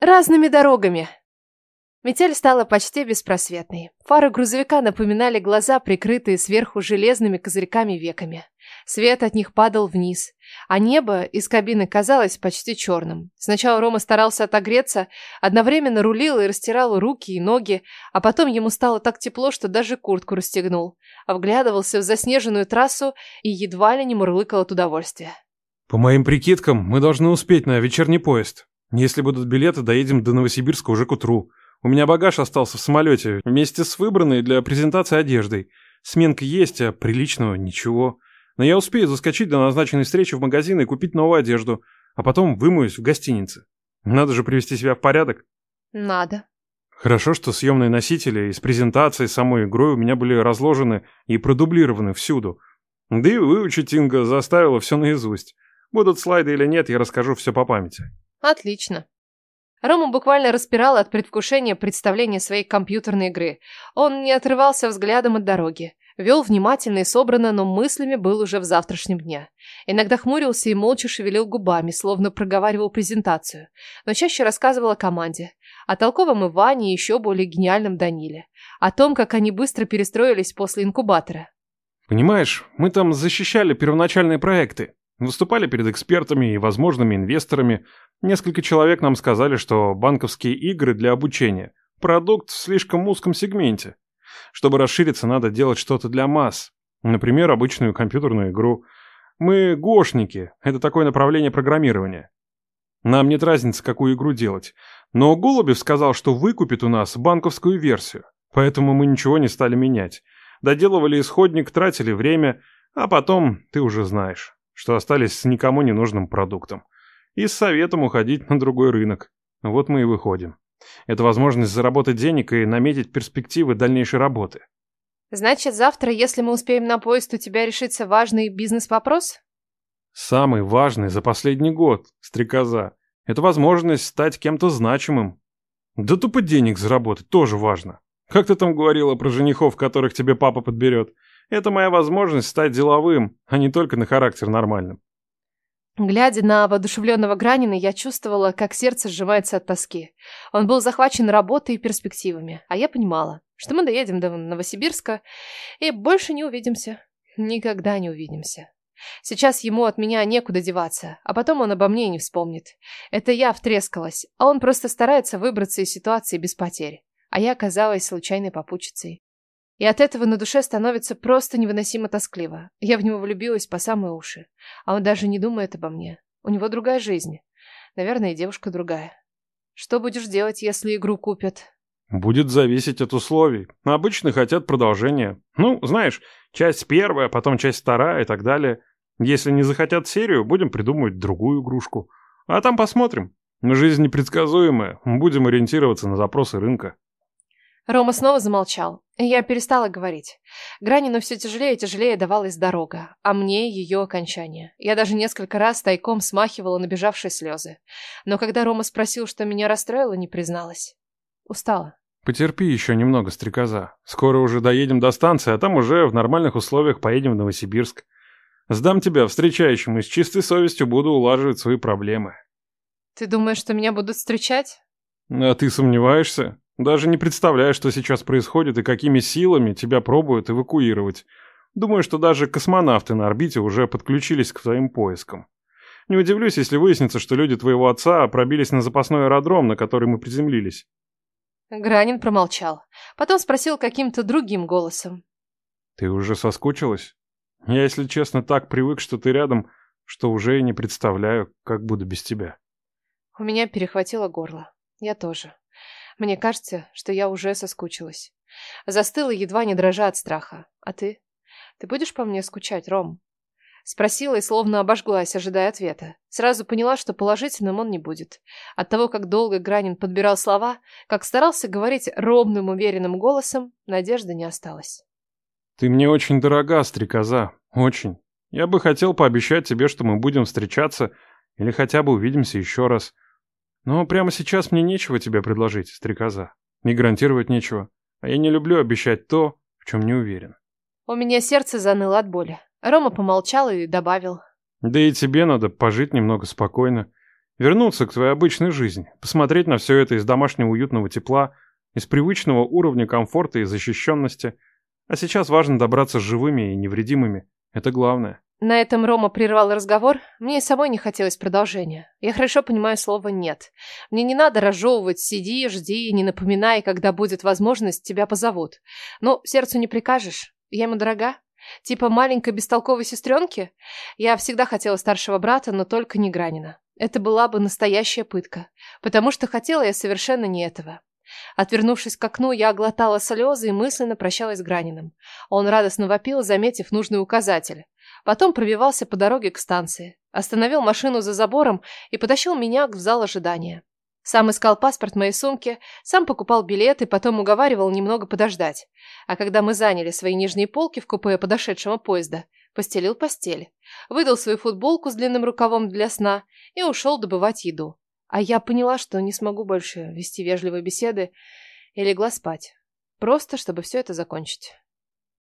разными дорогами. Метель стала почти беспросветной. Фары грузовика напоминали глаза, прикрытые сверху железными козырьками-веками. Свет от них падал вниз, а небо из кабины казалось почти черным. Сначала Рома старался отогреться, одновременно рулил и растирал руки и ноги, а потом ему стало так тепло, что даже куртку расстегнул. Вглядывался в заснеженную трассу и едва ли не мурлыкал от удовольствия. По моим прикидкам, мы должны успеть на вечерний поезд. Если будут билеты, доедем до Новосибирска уже к утру. У меня багаж остался в самолете, вместе с выбранной для презентации одеждой. Сменка есть, а приличного ничего. Но я успею заскочить до назначенной встречи в магазин и купить новую одежду, а потом вымоюсь в гостинице. Надо же привести себя в порядок. Надо. Хорошо, что съемные носители из презентации самой игрой у меня были разложены и продублированы всюду. Да и выучить Инга заставила все наизусть. Будут слайды или нет, я расскажу все по памяти. Отлично. Рома буквально распирал от предвкушения представления своей компьютерной игры. Он не отрывался взглядом от дороги. Вел внимательно и собранно, но мыслями был уже в завтрашнем дне. Иногда хмурился и молча шевелил губами, словно проговаривал презентацию. Но чаще рассказывал о команде. О толковом Иване и еще более гениальном Даниле. О том, как они быстро перестроились после инкубатора. Понимаешь, мы там защищали первоначальные проекты. Выступали перед экспертами и возможными инвесторами. Несколько человек нам сказали, что банковские игры для обучения – продукт в слишком узком сегменте. Чтобы расшириться, надо делать что-то для масс. Например, обычную компьютерную игру. Мы гошники – это такое направление программирования. Нам нет разницы, какую игру делать. Но Голубев сказал, что выкупит у нас банковскую версию. Поэтому мы ничего не стали менять. Доделывали исходник, тратили время, а потом ты уже знаешь что остались с никому не нужным продуктом. И с советом уходить на другой рынок. Вот мы и выходим. Это возможность заработать денег и наметить перспективы дальнейшей работы. Значит, завтра, если мы успеем на поезд, у тебя решится важный бизнес-вопрос? Самый важный за последний год, стрекоза. Это возможность стать кем-то значимым. Да тупо денег заработать тоже важно. Как ты там говорила про женихов, которых тебе папа подберет? Это моя возможность стать деловым, а не только на характер нормальным. Глядя на воодушевленного Гранина, я чувствовала, как сердце сжимается от тоски. Он был захвачен работой и перспективами, а я понимала, что мы доедем до Новосибирска и больше не увидимся. Никогда не увидимся. Сейчас ему от меня некуда деваться, а потом он обо мне не вспомнит. Это я втрескалась, а он просто старается выбраться из ситуации без потерь. А я оказалась случайной попутчицей. И от этого на душе становится просто невыносимо тоскливо. Я в него влюбилась по самые уши. А он даже не думает обо мне. У него другая жизнь. Наверное, и девушка другая. Что будешь делать, если игру купят? Будет зависеть от условий. Обычно хотят продолжения. Ну, знаешь, часть первая, потом часть вторая и так далее. Если не захотят серию, будем придумывать другую игрушку. А там посмотрим. Жизнь непредсказуемая. Будем ориентироваться на запросы рынка. Рома снова замолчал. Я перестала говорить. Гранину все тяжелее и тяжелее давалась дорога, а мне ее окончание. Я даже несколько раз тайком смахивала набежавшие слезы. Но когда Рома спросил, что меня расстроило, не призналась. Устала. Потерпи еще немного, стрекоза. Скоро уже доедем до станции, а там уже в нормальных условиях поедем в Новосибирск. Сдам тебя встречающему и с чистой совестью буду улаживать свои проблемы. Ты думаешь, что меня будут встречать? А ты сомневаешься? Даже не представляю, что сейчас происходит и какими силами тебя пробуют эвакуировать. Думаю, что даже космонавты на орбите уже подключились к твоим поискам. Не удивлюсь, если выяснится, что люди твоего отца пробились на запасной аэродром, на который мы приземлились. Гранин промолчал. Потом спросил каким-то другим голосом. Ты уже соскучилась? Я, если честно, так привык, что ты рядом, что уже и не представляю, как буду без тебя. У меня перехватило горло. Я тоже. Мне кажется, что я уже соскучилась. Застыла, едва не дрожа от страха. А ты? Ты будешь по мне скучать, Ром? Спросила и словно обожглась, ожидая ответа. Сразу поняла, что положительным он не будет. От того, как долго Гранин подбирал слова, как старался говорить ровным, уверенным голосом, надежды не осталось. «Ты мне очень дорога, стрекоза. Очень. Я бы хотел пообещать тебе, что мы будем встречаться или хотя бы увидимся еще раз. Но прямо сейчас мне нечего тебе предложить, стрекоза. Не гарантировать нечего. А я не люблю обещать то, в чем не уверен. У меня сердце заныло от боли. Рома помолчал и добавил. Да и тебе надо пожить немного спокойно. Вернуться к твоей обычной жизни, посмотреть на все это из домашнего уютного тепла, из привычного уровня комфорта и защищенности. А сейчас важно добраться живыми и невредимыми. Это главное. На этом Рома прервал разговор. Мне и самой не хотелось продолжения. Я хорошо понимаю слово «нет». Мне не надо разжевывать «сиди, жди, не напоминай, когда будет возможность, тебя позовут». Но сердцу не прикажешь. Я ему дорога. Типа маленькой бестолковой сестренки? Я всегда хотела старшего брата, но только не Гранина. Это была бы настоящая пытка. Потому что хотела я совершенно не этого. Отвернувшись к окну, я глотала слезы и мысленно прощалась с Граниным. Он радостно вопил, заметив нужный указатель. Потом пробивался по дороге к станции. Остановил машину за забором и потащил меня в зал ожидания. Сам искал паспорт моей сумке, сам покупал билеты, потом уговаривал немного подождать. А когда мы заняли свои нижние полки в купе подошедшего поезда, постелил постель, выдал свою футболку с длинным рукавом для сна и ушел добывать еду. А я поняла, что не смогу больше вести вежливые беседы и легла спать. Просто, чтобы все это закончить.